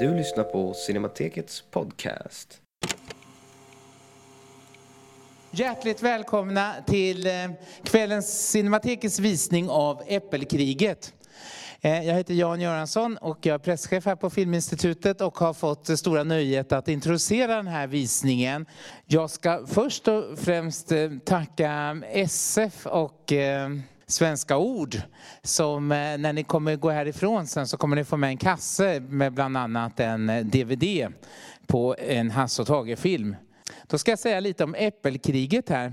Du lyssnar på Cinematekets podcast. Hjärtligt välkomna till eh, kvällens Cinematekets visning av Äppelkriget. Eh, jag heter Jan Göransson och jag är presschef här på Filminstitutet och har fått det stora nöjet att introducera den här visningen. Jag ska först och främst tacka SF och Svenska Ord som eh, när ni kommer gå härifrån sen så kommer ni få med en kasse med bland annat en eh, DVD på en Hasse och Tage-film. Då ska jag säga lite om Äppelkriget här.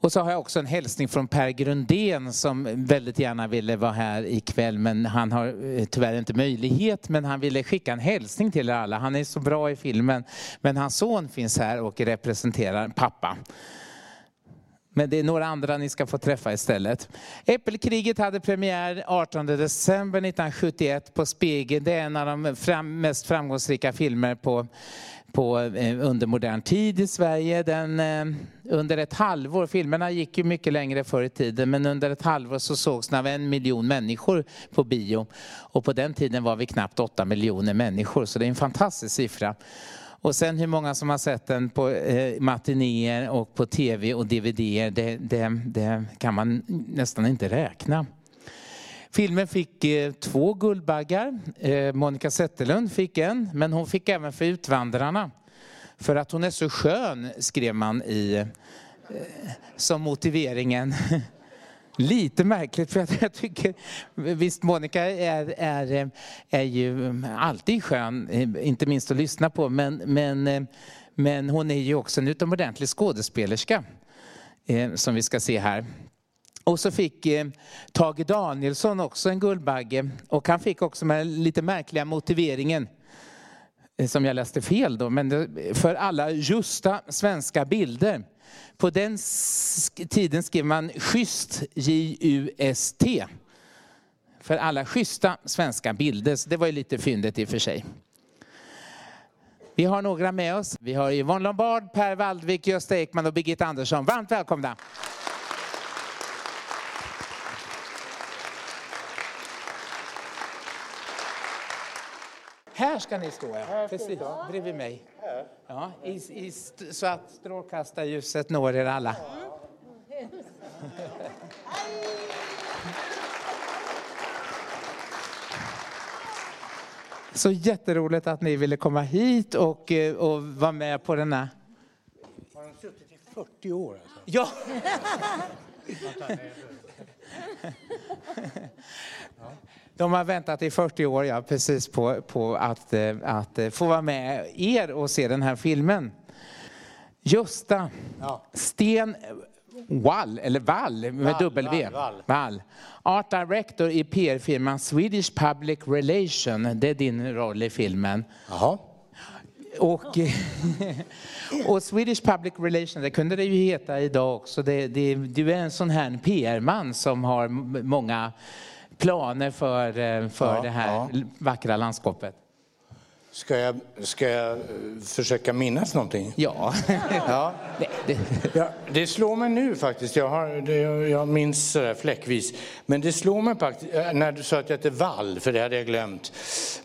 Och så har jag också en hälsning från Per Grundén som väldigt gärna ville vara här ikväll men han har eh, tyvärr inte möjlighet men han ville skicka en hälsning till er alla. Han är så bra i filmen men hans son finns här och representerar pappa. Men det är några andra ni ska få träffa istället. Äppelkriget hade premiär 18 december 1971 på Spegeln. Det är en av de fram, mest framgångsrika filmer på, på, eh, under modern tid i Sverige. Den, eh, under ett halvår, filmerna gick ju mycket längre förr i tiden, men under ett halvår så sågs den av en miljon människor på bio. Och på den tiden var vi knappt åtta miljoner människor, så det är en fantastisk siffra. Och sen hur många som har sett den på eh, matinéer och på tv och dvd, det, det, det kan man nästan inte räkna. Filmen fick eh, två Guldbaggar. Eh, Monica Zetterlund fick en, men hon fick även för Utvandrarna. För att hon är så skön, skrev man i, eh, som motiveringen. Lite märkligt för att jag tycker, visst Monica är, är, är ju alltid skön, inte minst att lyssna på, men, men, men hon är ju också en utomordentlig skådespelerska eh, som vi ska se här. Och så fick eh, Tage Danielsson också en Guldbagge och han fick också med lite märkliga motiveringen eh, som jag läste fel då, men det, för alla justa svenska bilder. På den tiden skrev man schysst, J-U-S-T. För alla schyssta svenska bilder, så det var ju lite fyndigt i och för sig. Vi har några med oss. Vi har Yvonne Lombard, Per Waldvik, Gösta Ekman och Birgitta Andersson. Varmt välkomna! Här ska ni stå, ja. Precis, bredvid mig. Ja, i, i, så att strålkastarljuset når er alla. Så jätteroligt att ni ville komma hit och, eh, och vara med på den här. Har de suttit i 40 år? Alltså? Ja! De har väntat i 40 år, ja, precis på, på att, eh, att eh, få vara med er och se den här filmen. Gösta Ja. Sten Wall, eller Wall med Wall, W. Wall, Wall. Art Director i PR-firman Swedish Public Relation. Det är din roll i filmen. Jaha. Och, och Swedish Public Relations, det kunde det ju heta idag också. Det, det, du är en sån här PR-man som har många planer för, eh, för Ja, det här ja. vackra landskapet. Ska jag, ska jag eh, försöka minnas någonting? Ja. Ja. Ja, det slår mig nu faktiskt. Jag, har, det, jag minns sådär fläckvis. Men det slår mig faktiskt eh, när du sa att jag hette Wall, för det hade jag glömt.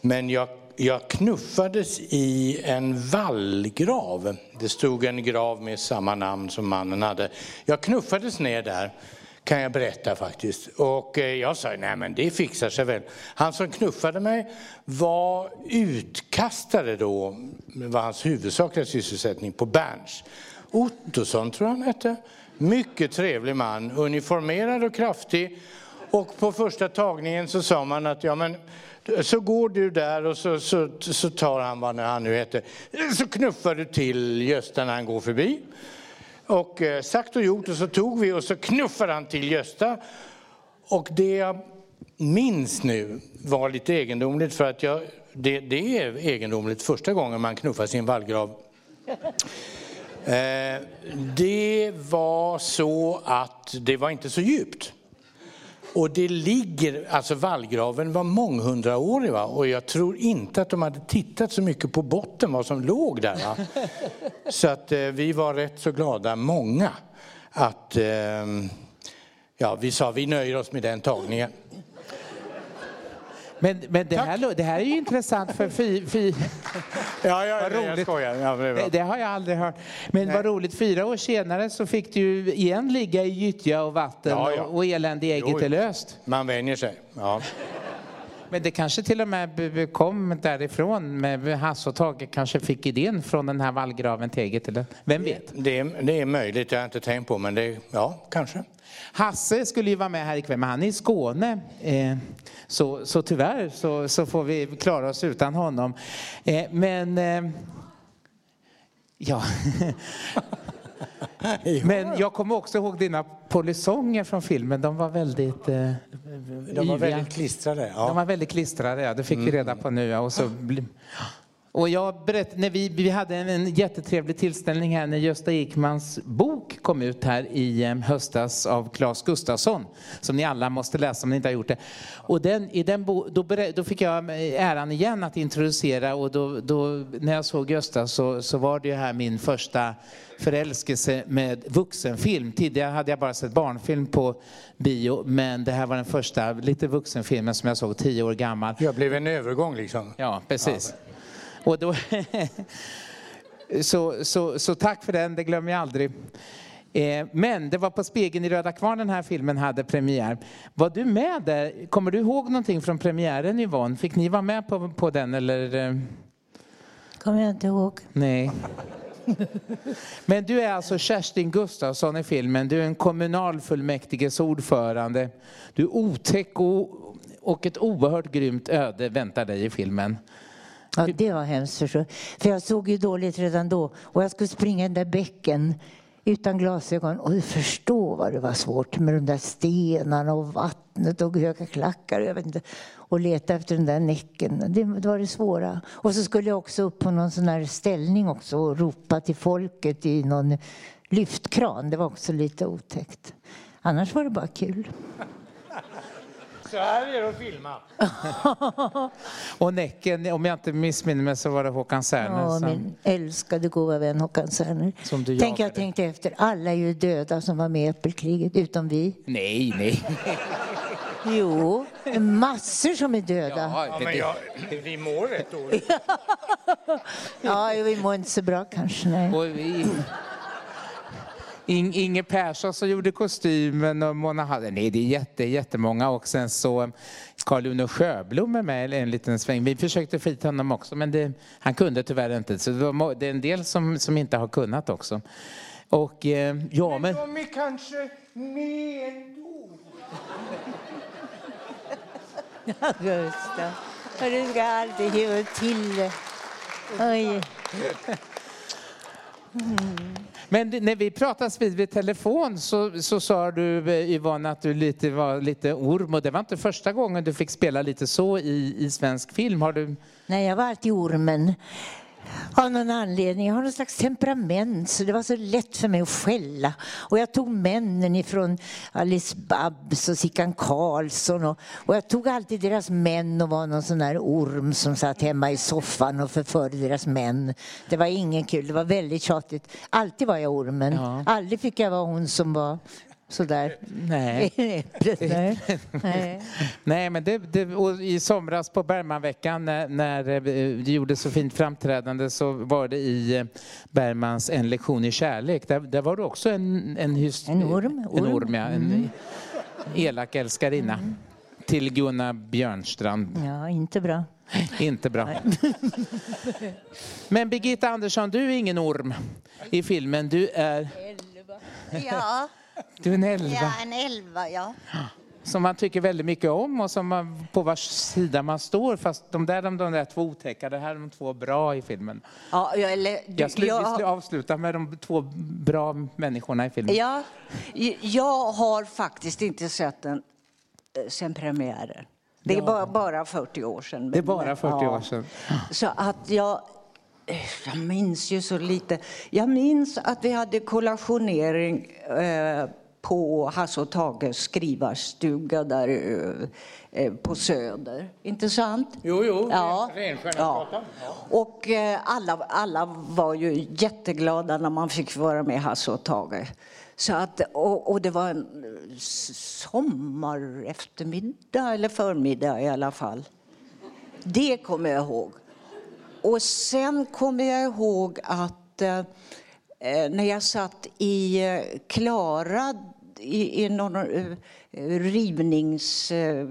Men jag, jag knuffades i en vallgrav. Det stod en grav med samma namn som mannen hade. Jag knuffades ner där kan jag berätta faktiskt. Och eh, jag sa, nej men det fixar sig väl. Han som knuffade mig var utkastare då, var hans huvudsakliga sysselsättning, på Berns. Ottosson tror jag han hette. Mycket trevlig man, uniformerad och kraftig. Och på första tagningen så sa man att ja men så går du där och så, så, så tar han vad han nu heter. Så knuffar du till Gösta när han går förbi. Och eh, sagt och gjort och så tog vi och så knuffade han till Gösta. Och det jag minns nu var lite egendomligt för att jag, det, det är egendomligt första gången man knuffar sin vallgrav. Eh, det var så att det var inte så djupt. Och det ligger, alltså vallgraven var månghundraårig va? och jag tror inte att de hade tittat så mycket på botten vad som låg där. Va? Så att eh, vi var rätt så glada, många, att eh, ja, vi sa vi nöjer oss med den tagningen. Men, men det, här, det här är ju intressant för fy, fy, Ja, ja, Vad ja jag roligt. skojar. Ja, det det, det har jag aldrig hört. Men vad roligt, fyra år senare så fick du igen ligga i gyttja och vatten Ja, ja. och, elände i ägget är löst. Man vänjer sig. Ja. Men det kanske till och med kom därifrån med Hasse och Tage kanske fick idén från den här vallgraven ägget eller vem vet? Det, är, det är möjligt, jag har inte tänkt på men det, ja, kanske. Hasse skulle ju vara med här ikväll men han är i Skåne. Eh, så, så tyvärr så, så får vi klara oss utan honom. Eh, men eh, ja. Men jag kommer också ihåg dina polisonger från filmen. De var väldigt eh, De var yviga. väldigt klistrade. De Ja. var väldigt klistrade, ja. det fick vi reda på nu. Ja. Och, så. Och jag berätt... när vi, vi hade en, en jättetrevlig tillställning här när Gösta Ekmans bok kom ut här i eh, höstas av Claes Gustafsson. Som ni alla måste läsa om ni inte har gjort det. Och den, i den bo, då, berä, då fick jag eh, äran igen att introducera och då, då, när jag såg Gösta så, så var det ju här min första förälskelse med vuxenfilm. Tidigare hade jag bara sett barnfilm på bio men det här var den första lite vuxenfilmen som jag såg tio år gammal. Jag blev en övergång liksom. Ja, precis. Och då, så, så, så tack för den, det glömmer jag aldrig. Eh, Men det var på Spegeln i Röda Kvarn den här filmen hade premiär. Var du med där? Kommer du ihåg någonting från premiären Yvonne? Fick ni vara med på, på den eller? eh, Kommer jag inte ihåg. Nej. Men du är alltså Kerstin Gustafsson i filmen. Du är en kommunalfullmäktiges ordförande. Du är otäck och, och ett oerhört grymt öde väntar dig i filmen. Ja, det var hemskt förstå. För jag såg ju dåligt redan då och jag skulle springa den där bäcken utan glasögon och du förstår vad det var svårt med de där stenarna och vattnet och höga klackar jag vet inte, och leta efter den där näcken. Det, det var det svåra. Och så skulle jag också upp på någon sån här ställning också och ropa till folket i någon lyftkran. Det var också lite otäckt. Annars var det bara kul. Så här är det att filma. Och Näcken, om jag inte missminner mig så var det Håkan Särner Ja, som... min älskade goda vän Håkan Särner. Som du Tänk, jag tänkte efter. Alla är ju döda som var med i Äppelkriget, utom vi. Nej, nej. Jo, massor som är döda. Ja, men jag, vi mår rätt dåligt. Ja, vi mår inte så bra kanske. Nej. In, Inge Persson som gjorde kostymen och Mona Hall. Nej, det är jätte, jättemånga. Och sen så Carl Uno Sjöblom är med en liten sväng. Vi försökte få hit honom också, men det, han kunde tyvärr inte. Så det, var, det är en del som, som inte har kunnat också. Och eh, ja, men... De är kanske med ändå. Gustav, och du ska alltid hiva till det. Oj. Men när vi pratades vid, vid telefon så, så sa du eh, Yvonne att du lite var lite orm och det var inte första gången du fick spela lite så i, i svensk film. Har du... Nej, jag var alltid ormen. Av någon anledning. Jag har någon slags temperament så det var så lätt för mig att skälla. Och jag tog männen ifrån Alice Babs och Sickan Karlsson och, och jag tog alltid deras män och var någon sån där orm som satt hemma i soffan och förförde deras män. Det var ingen kul, det var väldigt tjatigt. Alltid var jag ormen. Ja. Aldrig fick jag vara hon som var sådär. Nej. Nej. nej. Nej, men det, det, i somras på Bergmanveckan när, när eh, du gjorde så fint framträdande så var det i eh, Bergmans En lektion i kärlek. Där, där var du också en, en, hys- En orm, En orm. Mm. orm, ja. En elak älskarinna. Till Gunnar Björnstrand. Ja, inte bra. Inte bra. Men Birgitta Andersson, du är ingen orm i filmen. Du är, Ja, du är en elva ja, en elva, ja. som man tycker väldigt mycket om och som man, på vars sida man står. Fast de där, de, de där två otäcka, det här är de två bra i filmen. ja jag, eller, du, Jag slu, jag, avslutar med de två bra människorna i filmen. ja, jag har faktiskt inte sett den eh, sen premiären. Det är Ja. bara, bara 40 år sedan. Det är bara 40 Ja. år sedan. Så att jag, jag minns ju så lite. Jag minns att vi hade kollationering eh, på Hasse och Tages skrivarstuga där eh, eh, på Söder. Inte sant? Jo, jo, Ja. Ja. Och eh, alla, alla var ju jätteglada när man fick vara med Hasse och Tage. Så att, och, och det var en sommar eftermiddag eller förmiddag i alla fall. Det kommer jag ihåg. Och sen kommer jag ihåg att eh, eh när jag satt i eh, Klara i, i någon eh, rivnings... Eh,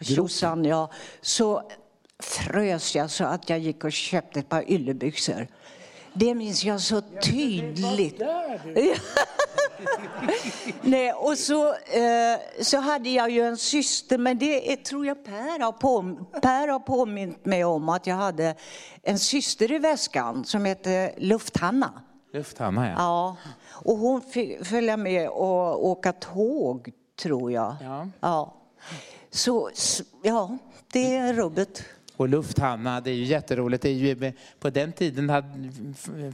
tjosan, ja, så frös jag så att jag gick och köpte ett par yllebyxor. Det minns jag så tydligt. Nej, och så, eh, så hade jag ju en syster, men det är, tror jag Per har, på, per har påmint mig om att jag hade en syster i väskan som hette Luft-Hanna. Luft-Hanna, ja. ja. Och hon fick följa med och åka tåg, tror jag. Ja. ja. Så, ja, det är rubbet. Och Lufthansa, det är ju jätteroligt. Det är ju, på den tiden hade,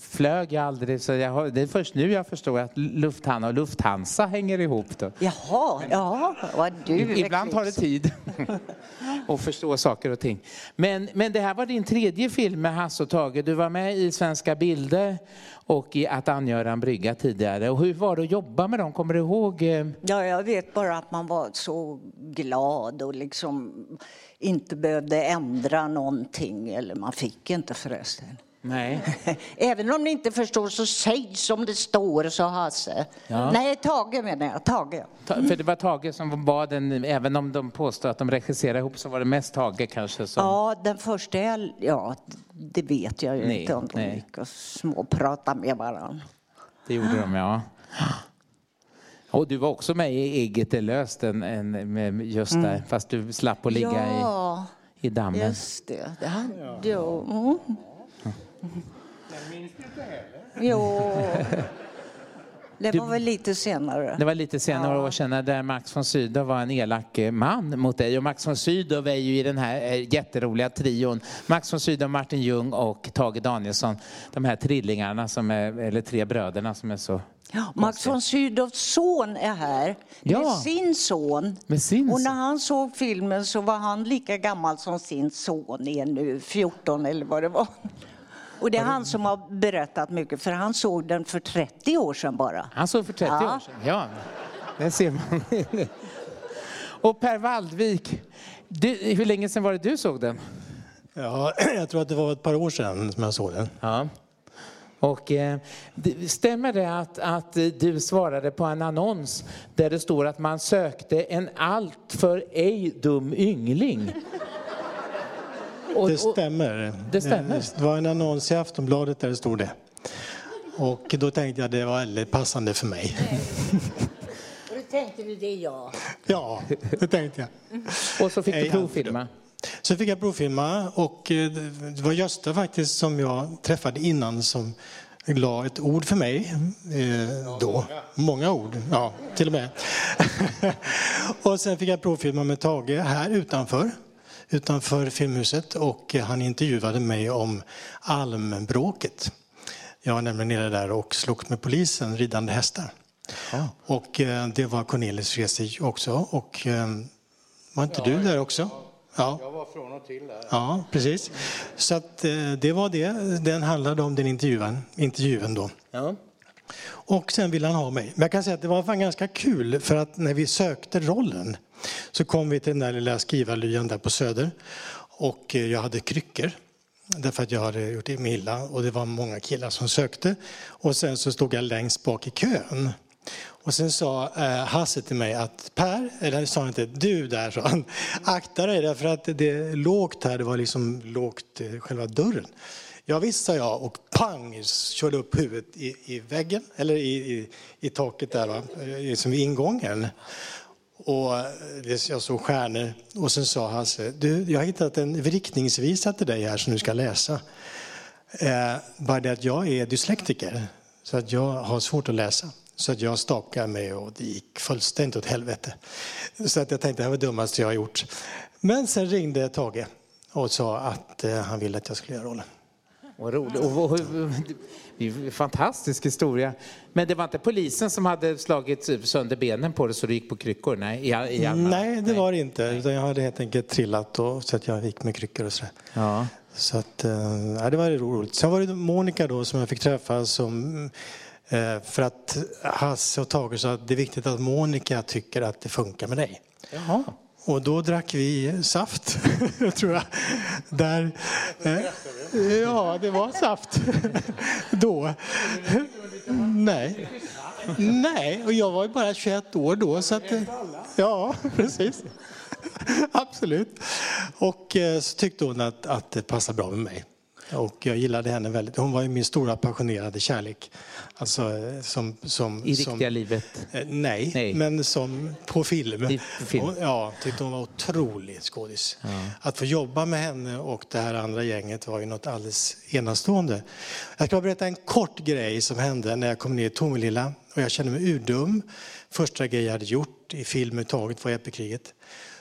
flög jag aldrig, så jag, det är först nu jag förstår att Lufthansa och Lufthansa hänger ihop. Då. Jaha, ja, vad du Ibland tar det tid att förstå saker och ting. Men, men det här var din tredje film med Hasse och Tage. Du var med i Svenska bilder och i Att angöra en brygga tidigare. Och hur var det att jobba med dem? Kommer du ihåg? Eh? Ja, jag vet bara att man var så glad och liksom inte behövde ändra någonting, eller man fick inte förresten. Nej. Även om ni inte förstår så säg som det står, sa Hasse. Ja. Nej, Tage menar jag. Tage. För det var Tage som var den, även om de påstår att de regisserade ihop så var det mest Tage kanske som... Ja, den första, ja, det vet jag ju nej, inte om de nej. gick och småpratade med varandra. Det gjorde de, ja. Och du var också med i Eget är löst en, en, med just där, mm. fast du slapp att ligga ja, i, i dammen. just det. det hade jag. Mm. Den minns du inte heller? Jo. Det var väl lite senare. Det var lite senare ja. år sedan där Max von Sydow var en elak eh, man mot dig. Och Max von Sydow är ju i den här eh, jätteroliga trion. Max von Sydow, Martin Ljung och Tage Danielsson. De här trillingarna, som är, eller tre bröderna som är så Max von Sydows son är här ja. med sin son. Med sin och när han såg filmen så var han lika gammal som sin son är nu, 14 eller vad det var. Och det är han som har berättat mycket, för han såg den för 30 år sedan bara. Han såg för 30 ja. år sedan, ja. Det ser man. Och Per Waldvik, du, hur länge sedan var det du såg den? Ja, jag tror att det var ett par år sedan som jag såg den. Ja. Och, eh, stämmer det att, att du svarade på en annons där det står att man sökte en alltför ej dum yngling? Och, det stämmer. Det stämmer. Det var en annons i Aftonbladet där det stod det. Och då tänkte jag att det var väldigt passande för mig. Och då tänkte du det ja? Ja, det tänkte jag. Och så fick du provfilma? Så fick jag provfilma och eh, det var Gösta faktiskt som jag träffade innan som la ett ord för mig eh, då. Många ord, ja till och med. och sen fick jag provfilma med Tage här utanför utanför Filmhuset och han intervjuade mig om almbråket. Jag var nämligen nere där och slogs med polisen, ridande hästar. Ja. Och eh, det var Cornelis Vreeswijk också. Och var inte du där också? Ja. Jag var från och till där. Ja, precis. Så att, eh, det var det. Den handlade om den intervjun, intervjun då. Ja. Och sen ville han ha mig. Men jag kan säga att det var fan ganska kul för att när vi sökte rollen så kom vi till den där lilla skrivarlyan där på Söder och eh, jag hade kryckor därför att jag hade gjort mig illa och det var många killar som sökte. Och sen så stod jag längst bak i kön. Och sen sa eh, Hasse till mig att Per, eller sa han inte, du där sa han, akta dig därför att det är lågt här, det var liksom lågt eh, själva dörren. Ja visst sa jag och pang körde upp huvudet i, i väggen, eller i, i, i taket där, va? liksom vid ingången. Och eh, jag såg stjärnor och sen sa Hasse, du jag har hittat en riktningsvisa till dig här som du ska läsa. Eh, bara det att jag är dyslektiker, så att jag har svårt att läsa. Så att jag stakade mig och det gick fullständigt åt helvete. Så att jag tänkte det här var det dummaste jag har gjort. Men sen ringde Tage och sa att eh, han ville att jag skulle göra rollen. Vad roligt. Och, och, det är en fantastisk historia. Men det var inte polisen som hade slagit sönder benen på det så du gick på kryckor? Nej, i, i Nej det var det inte. Utan jag hade helt enkelt trillat och, så att jag gick med kryckor och sådär. Ja. Så att, eh, ja, det var roligt. Sen var det Monica då som jag fick träffa som Eh, för att Hasse och Tage sa att det är viktigt att Monica tycker att det funkar med dig. Jaha. Och då drack vi saft, tror jag. Där, eh, ja, det var saft då. Nej. Nej, och jag var ju bara 21 år då. Så att, ja, precis. Absolut. Och eh, så tyckte hon att, att det passade bra med mig. Och jag gillade henne väldigt. Hon var min stora passionerade kärlek. Alltså, eh, som, som, I som, riktiga livet? Eh, nej, Nej. men som på film. I film. Hon, ja, tyckte hon var otrolig skådis. Att få jobba med henne och det här andra gänget var ju något alldeles enastående. Jag ska berätta en kort grej som hände när jag kom ner i Tomelilla och jag kände mig urdum. Första grej jag hade gjort i film överhuvudtaget var Epikriget.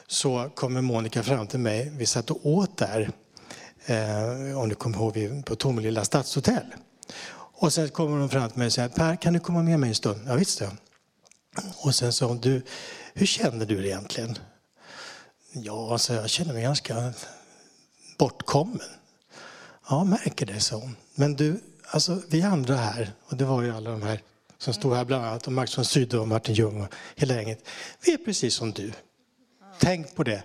Så kommer Monica fram till mig, vi satt och åt där, eh, om du kommer ihåg, vi- på Tomelilla stadshotell. Och sen kommer hon fram till mig och säger, Per kan du komma med mig en stund? Ja, visst det. Och sen sa hon, du, hur känner du dig egentligen? Ja, så jag känner mig ganska bortkommen. Ja, märker det, sa hon. Men du, alltså vi andra här, och det var ju alla de här som stod här bland annat, och Max von Sydow och Martin Ljung och hela gänget. Vi är precis som du. Tänk på det.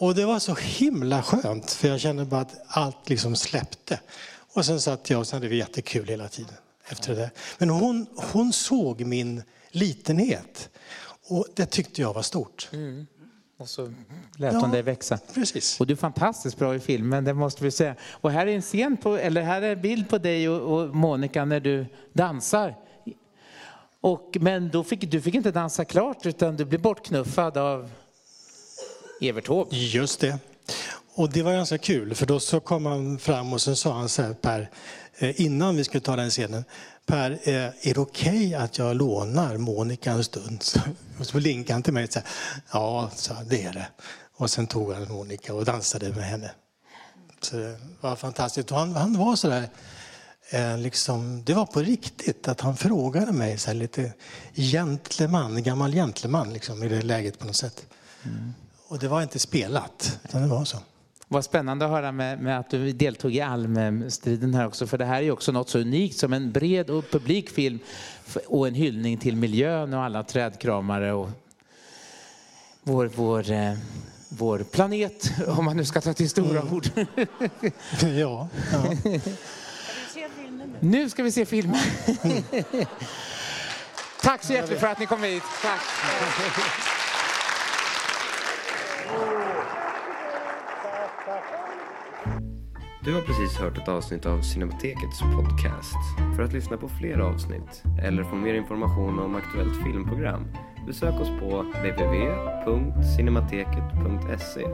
Och det var så himla skönt, för jag kände bara att allt liksom släppte. Och sen satt jag och sen hade vi jättekul hela tiden efter det. Men hon, hon såg min litenhet. Och det tyckte jag var stort. Och så lät Ja. hon dig växa. Precis. Och du är fantastiskt bra i filmen, det måste vi säga. Och här är en scen på, eller här är en bild på dig och, och Monica när du dansar. Och, men då fick, du fick inte dansa klart utan du blev bortknuffad av Evert Taube. Just det. Och det var ganska kul, för då så kom han fram och så sa han så här, Per, eh, innan vi skulle ta den scenen, Per, eh, är det okej att jag lånar Monica en stund? Så, och så blinkade han till mig och sa, ja, så det är det. Och sen tog han Monica och dansade med henne. Så det var fantastiskt. Och han, han var så där, eh, liksom, det var på riktigt att han frågade mig så här, lite gentleman, gammal gentleman liksom, i det läget på något sätt. Och det var inte spelat, utan det var så. Vad spännande att höra med, med att du deltog i Almstriden här också, för det här är ju också något så unikt som en bred och publik film och en hyllning till miljön och alla trädkramare och vår, vår, eh, vår planet, om man nu ska ta till stora ord. Ja, ja. Nu ska vi se filmen. Tack så hjärtligt för att ni kom hit. Tack. Du har precis hört ett avsnitt av Cinematekets podcast. För att lyssna på fler avsnitt eller få mer information om aktuellt filmprogram besök oss på www.cinemateket.se